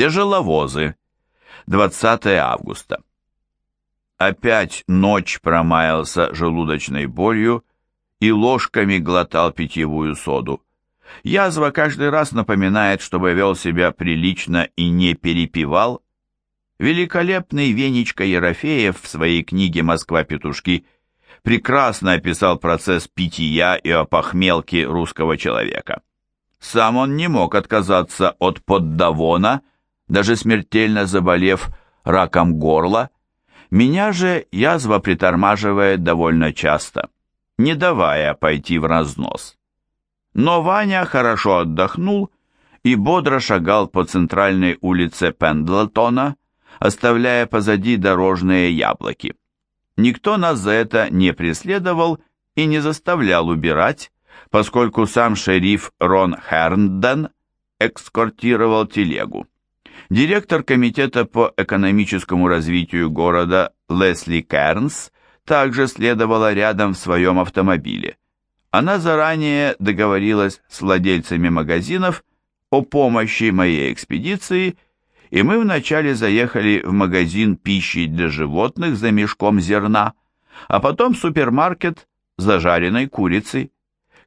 Тяжеловозы. 20 августа. Опять ночь промаялся желудочной болью и ложками глотал питьевую соду. Язва каждый раз напоминает, чтобы вел себя прилично и не перепивал. Великолепный Венечка Ерофеев в своей книге «Москва-петушки» прекрасно описал процесс питья и опохмелки русского человека. Сам он не мог отказаться от поддавона, даже смертельно заболев раком горла. Меня же язва притормаживает довольно часто, не давая пойти в разнос. Но Ваня хорошо отдохнул и бодро шагал по центральной улице Пендлтона, оставляя позади дорожные яблоки. Никто нас за это не преследовал и не заставлял убирать, поскольку сам шериф Рон Хернден экскортировал телегу. Директор комитета по экономическому развитию города Лесли Кернс также следовала рядом в своем автомобиле. Она заранее договорилась с владельцами магазинов о помощи моей экспедиции, и мы вначале заехали в магазин пищи для животных за мешком зерна, а потом в супермаркет за жареной курицей.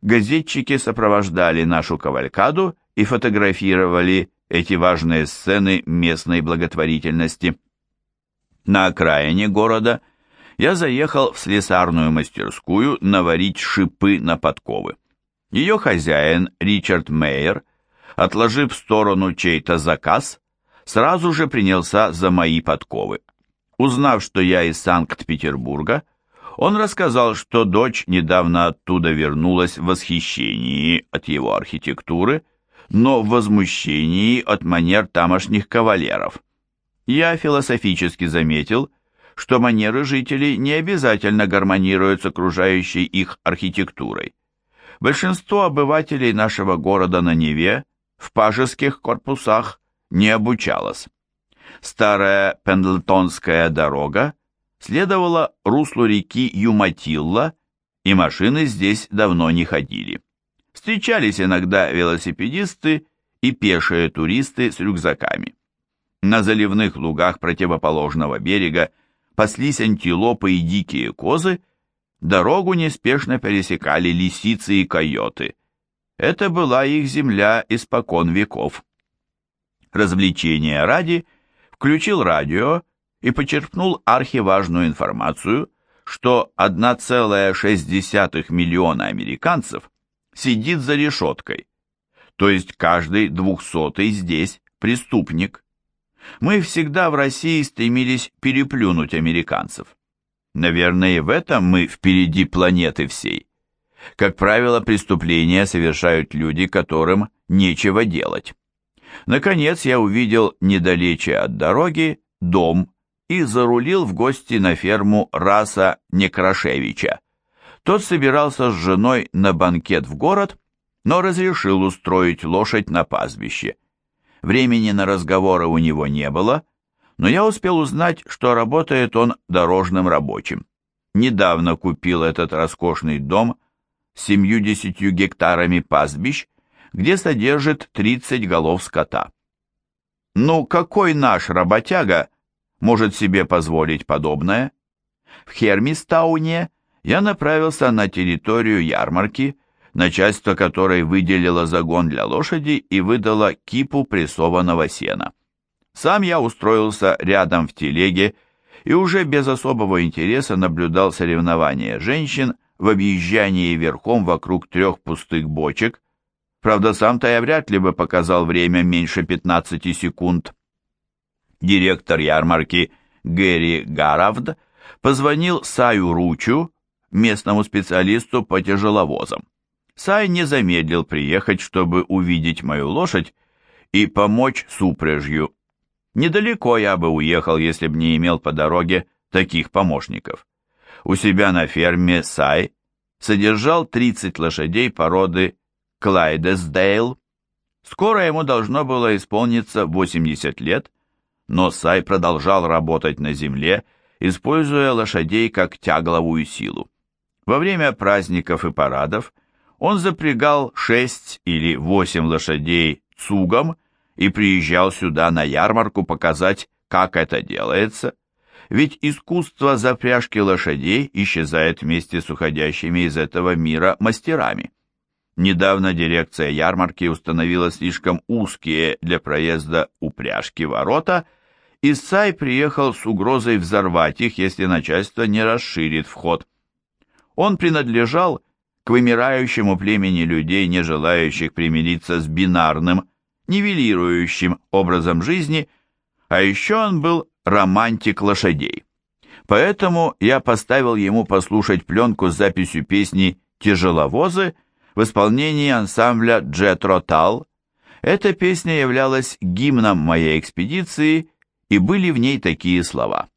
Газетчики сопровождали нашу кавалькаду и фотографировали эти важные сцены местной благотворительности. На окраине города – я заехал в слесарную мастерскую наварить шипы на подковы. Ее хозяин, Ричард Мейер, отложив в сторону чей-то заказ, сразу же принялся за мои подковы. Узнав, что я из Санкт-Петербурга, он рассказал, что дочь недавно оттуда вернулась в восхищении от его архитектуры, но в возмущении от манер тамошних кавалеров. Я философически заметил, что манеры жителей не обязательно гармонируют с окружающей их архитектурой. Большинство обывателей нашего города на Неве в пажеских корпусах не обучалось. Старая Пендлтонская дорога следовала руслу реки Юматилла, и машины здесь давно не ходили. Встречались иногда велосипедисты и пешие туристы с рюкзаками. На заливных лугах противоположного берега паслись антилопы и дикие козы, дорогу неспешно пересекали лисицы и койоты. Это была их земля испокон веков. Развлечения ради включил радио и почерпнул архиважную информацию, что 1,6 миллиона американцев сидит за решеткой, то есть каждый двухсотый здесь преступник. Мы всегда в России стремились переплюнуть американцев. Наверное, в этом мы впереди планеты всей. Как правило, преступления совершают люди, которым нечего делать. Наконец я увидел недалече от дороги дом и зарулил в гости на ферму Раса Некрашевича. Тот собирался с женой на банкет в город, но разрешил устроить лошадь на пастбище. Времени на разговоры у него не было, но я успел узнать, что работает он дорожным рабочим. Недавно купил этот роскошный дом с семью-десятью гектарами пастбищ, где содержит 30 голов скота. Ну, какой наш работяга может себе позволить подобное? В Хермистауне я направился на территорию ярмарки, начальство которой выделило загон для лошади и выдало кипу прессованного сена. Сам я устроился рядом в телеге и уже без особого интереса наблюдал соревнования женщин в объезжании верхом вокруг трех пустых бочек. Правда, сам-то я вряд ли бы показал время меньше 15 секунд. Директор ярмарки Гэри Гаравд позвонил Саю Ручу, местному специалисту по тяжеловозам. Сай не замедлил приехать, чтобы увидеть мою лошадь и помочь с упряжью. Недалеко я бы уехал, если бы не имел по дороге таких помощников. У себя на ферме Сай содержал 30 лошадей породы Клайдесдейл. Скоро ему должно было исполниться 80 лет, но Сай продолжал работать на земле, используя лошадей как тягловую силу. Во время праздников и парадов он запрягал шесть или восемь лошадей цугом и приезжал сюда на ярмарку показать, как это делается, ведь искусство запряжки лошадей исчезает вместе с уходящими из этого мира мастерами. Недавно дирекция ярмарки установила слишком узкие для проезда упряжки ворота, и Сай приехал с угрозой взорвать их, если начальство не расширит вход. Он принадлежал к вымирающему племени людей, не желающих примириться с бинарным, нивелирующим образом жизни, а еще он был романтик лошадей. Поэтому я поставил ему послушать пленку с записью песни «Тяжеловозы» в исполнении ансамбля «Джетро Тал». Эта песня являлась гимном моей экспедиции, и были в ней такие слова.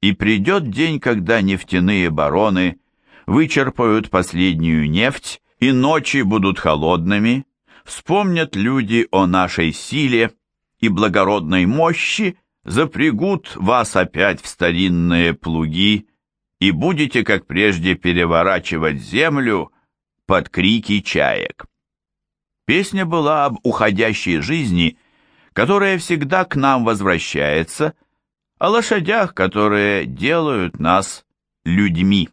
«И придет день, когда нефтяные бароны вычерпают последнюю нефть, и ночи будут холодными, вспомнят люди о нашей силе и благородной мощи, запрягут вас опять в старинные плуги, и будете, как прежде, переворачивать землю под крики чаек. Песня была об уходящей жизни, которая всегда к нам возвращается, о лошадях, которые делают нас людьми.